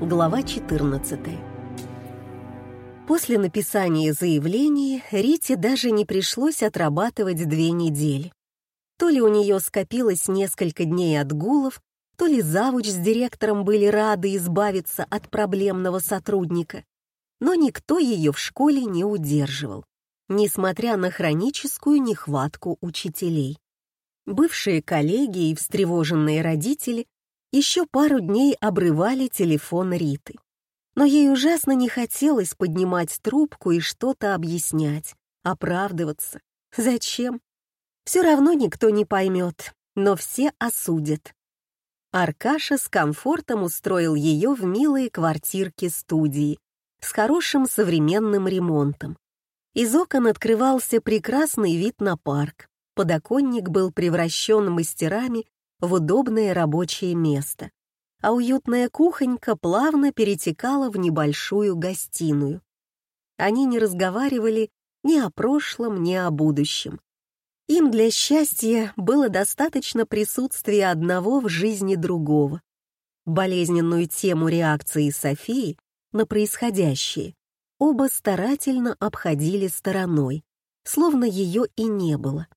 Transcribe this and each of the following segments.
Глава 14. После написания заявления Рите даже не пришлось отрабатывать две недели. То ли у нее скопилось несколько дней отгулов, то ли завуч с директором были рады избавиться от проблемного сотрудника, но никто ее в школе не удерживал, несмотря на хроническую нехватку учителей. Бывшие коллеги и встревоженные родители еще пару дней обрывали телефон Риты. Но ей ужасно не хотелось поднимать трубку и что-то объяснять, оправдываться. Зачем? Все равно никто не поймет, но все осудят. Аркаша с комфортом устроил ее в милые квартирки-студии с хорошим современным ремонтом. Из окон открывался прекрасный вид на парк. Подоконник был превращен мастерами в удобное рабочее место, а уютная кухонька плавно перетекала в небольшую гостиную. Они не разговаривали ни о прошлом, ни о будущем. Им для счастья было достаточно присутствия одного в жизни другого. Болезненную тему реакции Софии на происходящее оба старательно обходили стороной, словно ее и не было.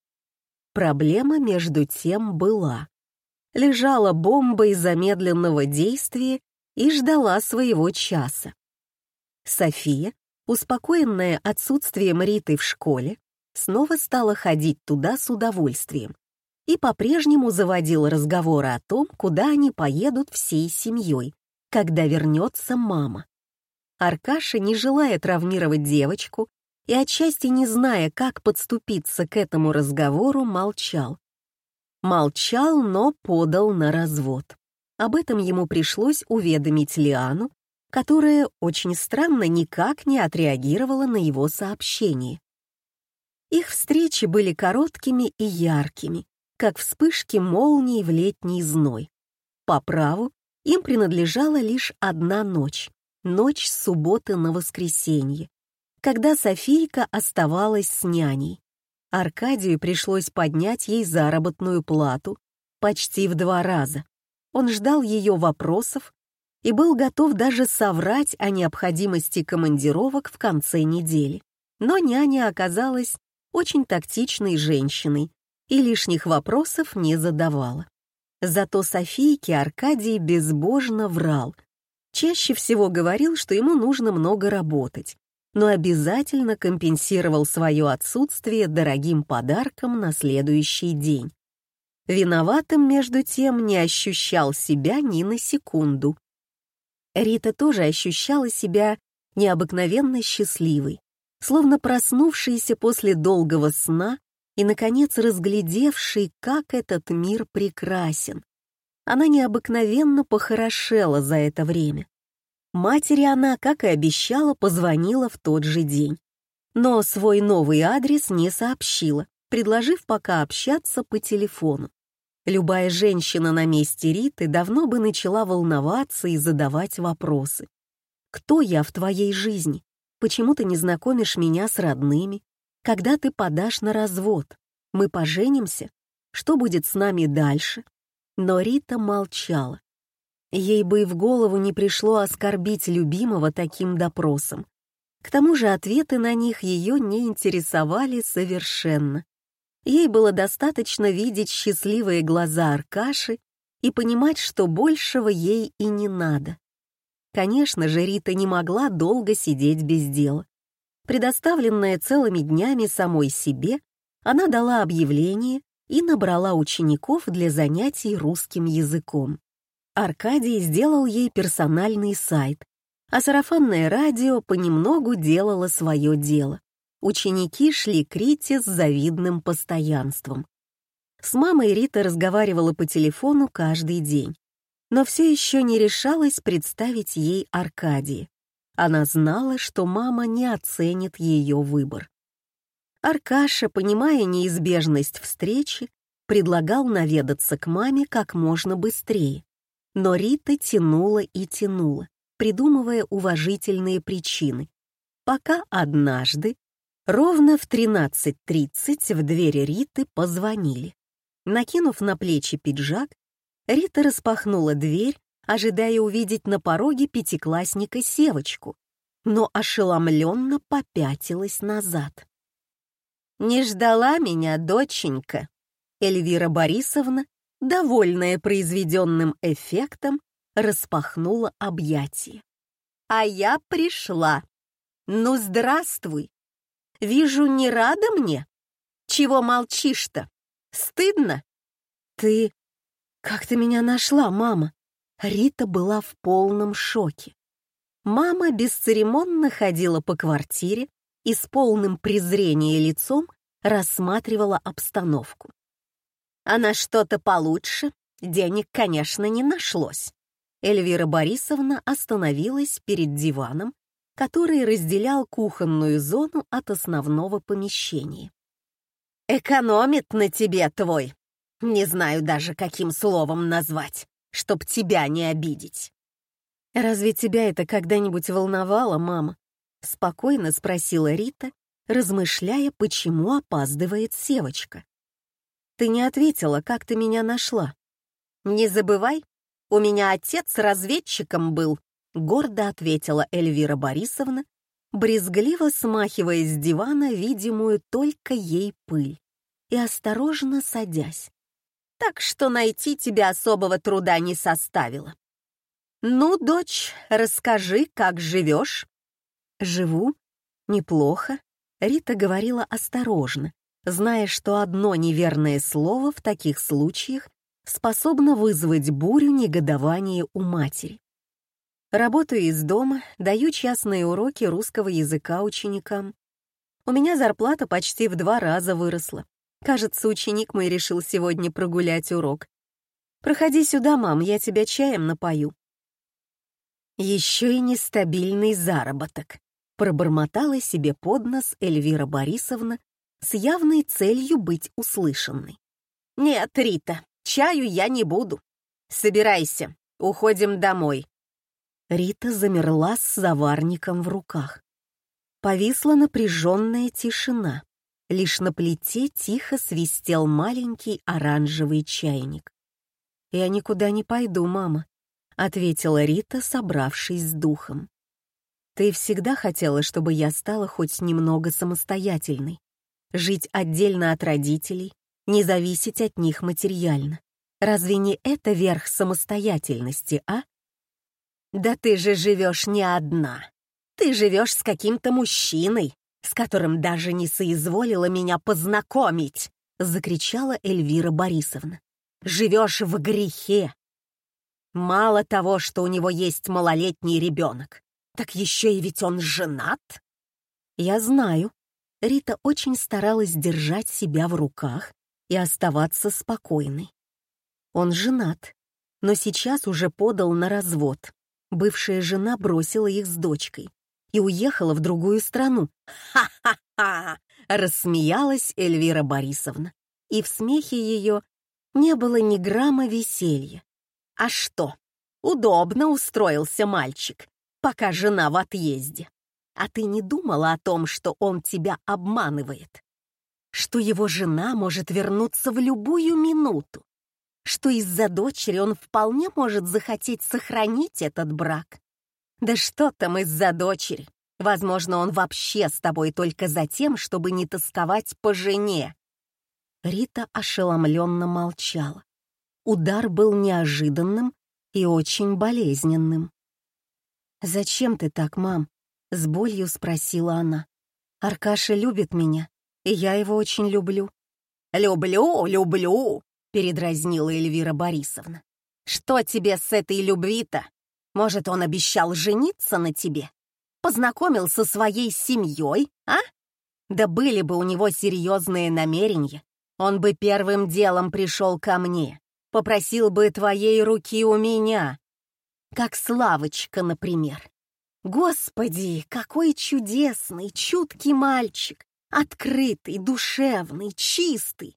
Проблема между тем была лежала бомбой замедленного действия и ждала своего часа. София, успокоенная отсутствием Риты в школе, снова стала ходить туда с удовольствием и по-прежнему заводила разговоры о том, куда они поедут всей семьей, когда вернется мама. Аркаша, не желая травмировать девочку и отчасти не зная, как подступиться к этому разговору, молчал. Молчал, но подал на развод. Об этом ему пришлось уведомить Лиану, которая очень странно никак не отреагировала на его сообщение. Их встречи были короткими и яркими, как вспышки молний в летний зной. По праву им принадлежала лишь одна ночь, ночь субботы на воскресенье, когда Софийка оставалась с няней. Аркадию пришлось поднять ей заработную плату почти в два раза. Он ждал ее вопросов и был готов даже соврать о необходимости командировок в конце недели. Но няня оказалась очень тактичной женщиной и лишних вопросов не задавала. Зато Софийке Аркадий безбожно врал. Чаще всего говорил, что ему нужно много работать, но обязательно компенсировал свое отсутствие дорогим подарком на следующий день. Виноватым, между тем, не ощущал себя ни на секунду. Рита тоже ощущала себя необыкновенно счастливой, словно проснувшейся после долгого сна и, наконец, разглядевшей, как этот мир прекрасен. Она необыкновенно похорошела за это время. Матери она, как и обещала, позвонила в тот же день. Но свой новый адрес не сообщила, предложив пока общаться по телефону. Любая женщина на месте Риты давно бы начала волноваться и задавать вопросы. «Кто я в твоей жизни? Почему ты не знакомишь меня с родными? Когда ты подашь на развод? Мы поженимся? Что будет с нами дальше?» Но Рита молчала. Ей бы и в голову не пришло оскорбить любимого таким допросом. К тому же ответы на них ее не интересовали совершенно. Ей было достаточно видеть счастливые глаза Аркаши и понимать, что большего ей и не надо. Конечно же, Рита не могла долго сидеть без дела. Предоставленная целыми днями самой себе, она дала объявление и набрала учеников для занятий русским языком. Аркадий сделал ей персональный сайт, а сарафанное радио понемногу делало свое дело. Ученики шли к Рите с завидным постоянством. С мамой Рита разговаривала по телефону каждый день, но все еще не решалась представить ей Аркадия. Она знала, что мама не оценит ее выбор. Аркаша, понимая неизбежность встречи, предлагал наведаться к маме как можно быстрее. Но Рита тянула и тянула, придумывая уважительные причины, пока однажды, ровно в 13.30 в двери Риты позвонили. Накинув на плечи пиджак, Рита распахнула дверь ожидая увидеть на пороге пятиклассника Севочку, но ошеломленно попятилась назад. «Не ждала меня, доченька?» Эльвира Борисовна, довольная произведенным эффектом, распахнула объятия. «А я пришла. Ну, здравствуй. Вижу, не рада мне? Чего молчишь-то? Стыдно?» «Ты... как ты меня нашла, мама?» Рита была в полном шоке. Мама бесцеремонно ходила по квартире и с полным презрением лицом рассматривала обстановку. А на что-то получше денег, конечно, не нашлось. Эльвира Борисовна остановилась перед диваном, который разделял кухонную зону от основного помещения. «Экономит на тебе твой. Не знаю даже, каким словом назвать, чтоб тебя не обидеть». «Разве тебя это когда-нибудь волновало, мама?» — спокойно спросила Рита, размышляя, почему опаздывает Севочка. Ты не ответила, как ты меня нашла. Не забывай, у меня отец разведчиком был, гордо ответила Эльвира Борисовна, брезгливо смахивая с дивана видимую только ей пыль и осторожно садясь. Так что найти тебя особого труда не составило. Ну, дочь, расскажи, как живешь? Живу? Неплохо. Рита говорила осторожно, зная, что одно неверное слово в таких случаях способно вызвать бурю негодования у матери. Работаю из дома, даю частные уроки русского языка ученикам. У меня зарплата почти в два раза выросла. Кажется, ученик мой решил сегодня прогулять урок. Проходи сюда, мам, я тебя чаем напою. Еще и нестабильный заработок, пробормотала себе под нос Эльвира Борисовна, с явной целью быть услышанной. «Нет, Рита, чаю я не буду. Собирайся, уходим домой». Рита замерла с заварником в руках. Повисла напряженная тишина. Лишь на плите тихо свистел маленький оранжевый чайник. «Я никуда не пойду, мама», — ответила Рита, собравшись с духом. «Ты всегда хотела, чтобы я стала хоть немного самостоятельной жить отдельно от родителей, не зависеть от них материально. Разве не это верх самостоятельности, а? Да ты же живешь не одна. Ты живешь с каким-то мужчиной, с которым даже не соизволила меня познакомить, закричала Эльвира Борисовна. Живешь в грехе. Мало того, что у него есть малолетний ребенок, так еще и ведь он женат. Я знаю, Рита очень старалась держать себя в руках и оставаться спокойной. Он женат, но сейчас уже подал на развод. Бывшая жена бросила их с дочкой и уехала в другую страну. «Ха-ха-ха!» — рассмеялась Эльвира Борисовна. И в смехе ее не было ни грамма веселья. «А что? Удобно устроился мальчик, пока жена в отъезде. А ты не думала о том, что он тебя обманывает? Что его жена может вернуться в любую минуту? Что из-за дочери он вполне может захотеть сохранить этот брак? Да что там из-за дочери? Возможно, он вообще с тобой только за тем, чтобы не тосковать по жене. Рита ошеломленно молчала. Удар был неожиданным и очень болезненным. «Зачем ты так, мам?» С болью спросила она. «Аркаша любит меня, и я его очень люблю». «Люблю, люблю», — передразнила Эльвира Борисовна. «Что тебе с этой любви-то? Может, он обещал жениться на тебе? Познакомил со своей семьей, а? Да были бы у него серьезные намерения, он бы первым делом пришел ко мне, попросил бы твоей руки у меня. Как Славочка, например. Господи, какой чудесный, чуткий мальчик, открытый, душевный, чистый.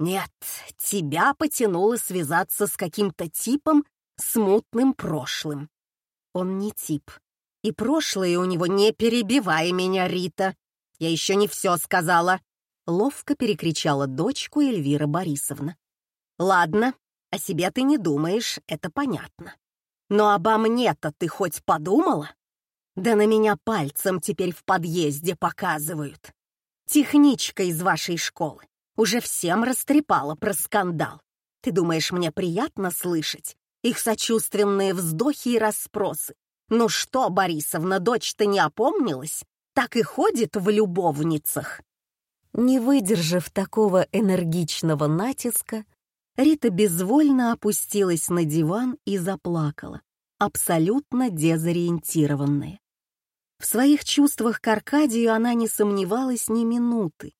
Нет, тебя потянуло связаться с каким-то типом с мутным прошлым. Он не тип. И прошлое у него не перебивай меня, Рита. Я еще не все сказала. Ловко перекричала дочку Эльвира Борисовна. Ладно, о себе ты не думаешь, это понятно. Но обо мне-то ты хоть подумала? Да на меня пальцем теперь в подъезде показывают. Техничка из вашей школы уже всем растрепала про скандал. Ты думаешь, мне приятно слышать их сочувственные вздохи и расспросы? Ну что, Борисовна, дочь-то не опомнилась? Так и ходит в любовницах. Не выдержав такого энергичного натиска, Рита безвольно опустилась на диван и заплакала, абсолютно дезориентированная. В своих чувствах к Аркадию она не сомневалась ни минуты.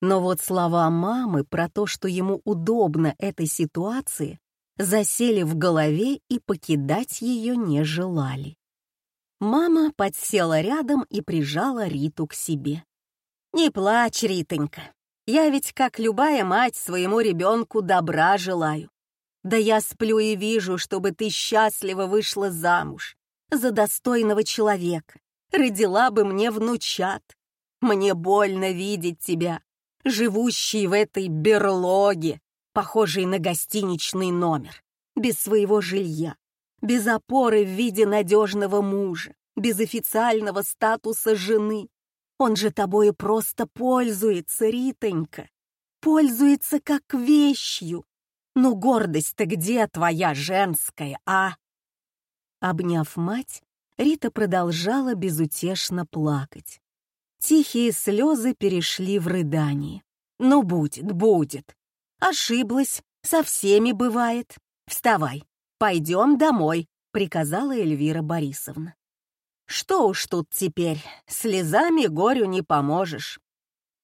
Но вот слова мамы про то, что ему удобно этой ситуации, засели в голове и покидать ее не желали. Мама подсела рядом и прижала Риту к себе. «Не плачь, Ритонька. Я ведь, как любая мать, своему ребенку добра желаю. Да я сплю и вижу, чтобы ты счастливо вышла замуж за достойного человека, родила бы мне внучат. Мне больно видеть тебя, живущий в этой берлоге, похожей на гостиничный номер, без своего жилья, без опоры в виде надежного мужа, без официального статуса жены. Он же тобою просто пользуется, Ритонька, пользуется как вещью. Ну, гордость-то где твоя женская, а? Обняв мать, Рита продолжала безутешно плакать. Тихие слезы перешли в рыдание. «Ну, будет, будет. Ошиблась, со всеми бывает. Вставай, пойдем домой», — приказала Эльвира Борисовна. «Что уж тут теперь, слезами горю не поможешь.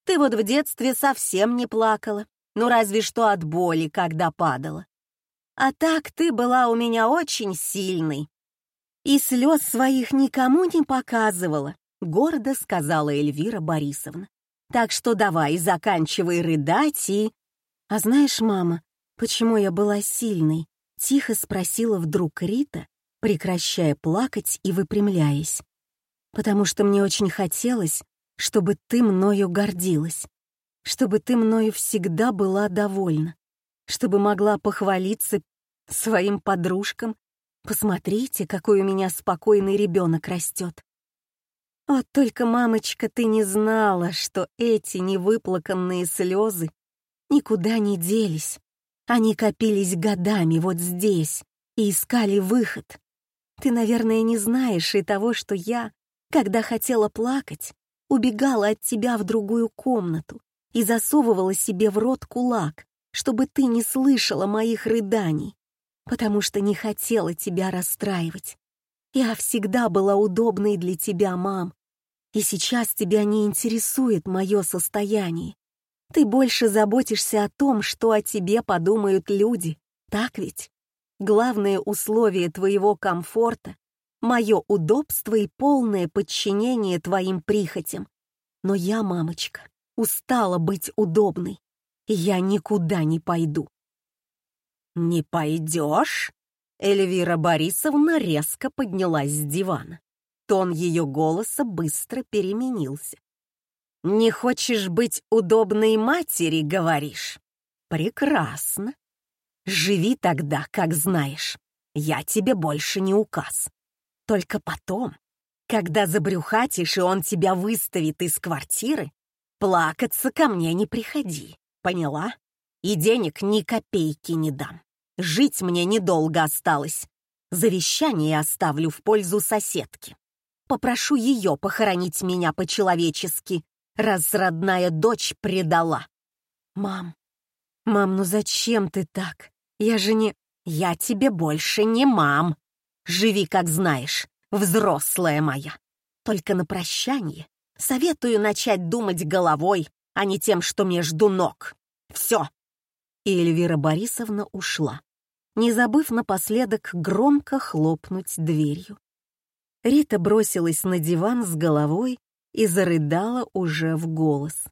Ты вот в детстве совсем не плакала, ну разве что от боли, когда падала. А так ты была у меня очень сильной, и слез своих никому не показывала, гордо сказала Эльвира Борисовна. Так что давай, заканчивай рыдать и... А знаешь, мама, почему я была сильной? Тихо спросила вдруг Рита, прекращая плакать и выпрямляясь. Потому что мне очень хотелось, чтобы ты мною гордилась, чтобы ты мною всегда была довольна, чтобы могла похвалиться своим подружкам Посмотрите, какой у меня спокойный ребенок растет. Вот только, мамочка, ты не знала, что эти невыплаканные слезы никуда не делись. Они копились годами вот здесь и искали выход. Ты, наверное, не знаешь и того, что я, когда хотела плакать, убегала от тебя в другую комнату и засовывала себе в рот кулак, чтобы ты не слышала моих рыданий потому что не хотела тебя расстраивать. Я всегда была удобной для тебя, мам. И сейчас тебя не интересует мое состояние. Ты больше заботишься о том, что о тебе подумают люди, так ведь? Главное условие твоего комфорта — мое удобство и полное подчинение твоим прихотям. Но я, мамочка, устала быть удобной, и я никуда не пойду. «Не пойдешь?» Эльвира Борисовна резко поднялась с дивана. Тон ее голоса быстро переменился. «Не хочешь быть удобной матери, говоришь? Прекрасно. Живи тогда, как знаешь. Я тебе больше не указ. Только потом, когда забрюхатишь, и он тебя выставит из квартиры, плакаться ко мне не приходи, поняла? И денег ни копейки не дам. Жить мне недолго осталось. Завещание оставлю в пользу соседки. Попрошу ее похоронить меня по-человечески, раз родная дочь предала. Мам, мам, ну зачем ты так? Я же не... Я тебе больше не мам. Живи, как знаешь, взрослая моя. Только на прощание советую начать думать головой, а не тем, что между ног. Все. И Эльвира Борисовна ушла не забыв напоследок громко хлопнуть дверью. Рита бросилась на диван с головой и зарыдала уже в голос.